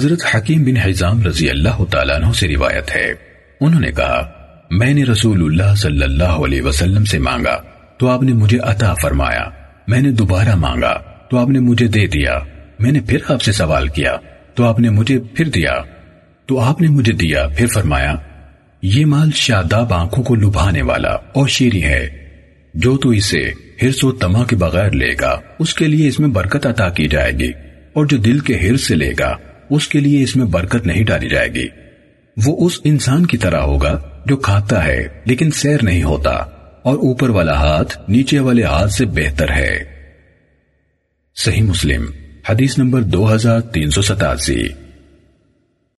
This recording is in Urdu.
حضرت حکیم بن حزام رضی اللہ تعالیٰ عنہ سے روایت ہے۔ انہوں نے کہا، میں نے رسول اللہ صلی اللہ علیہ وسلم سے مانگا، تو آپ نے مجھے عطا فرمایا۔ میں نے دوبارہ مانگا، تو آپ نے مجھے دے دیا۔ میں نے پھر آپ سے سوال کیا، تو آپ نے مجھے پھر دیا۔ تو آپ نے مجھے دیا، پھر فرمایا، یہ مال شاداب آنکھوں کو لبھانے والا اور شیری ہے۔ جو تو اسے ہرس و تما کے بغیر لے گا، اس کے لیے اس میں برکت عطا کی جائے گی، اور جو دل کے ہرس سے لے گا اس کے لیے اس میں برکت نہیں ڈالی جائے گی۔ وہ اس انسان کی طرح ہوگا جو کھاتا ہے لیکن سیر نہیں ہوتا اور اوپر والا ہاتھ نیچے والے ہاتھ سے بہتر ہے۔ صحیح مسلم، حدیث نمبر دو ہزار تین سو ستاسی۔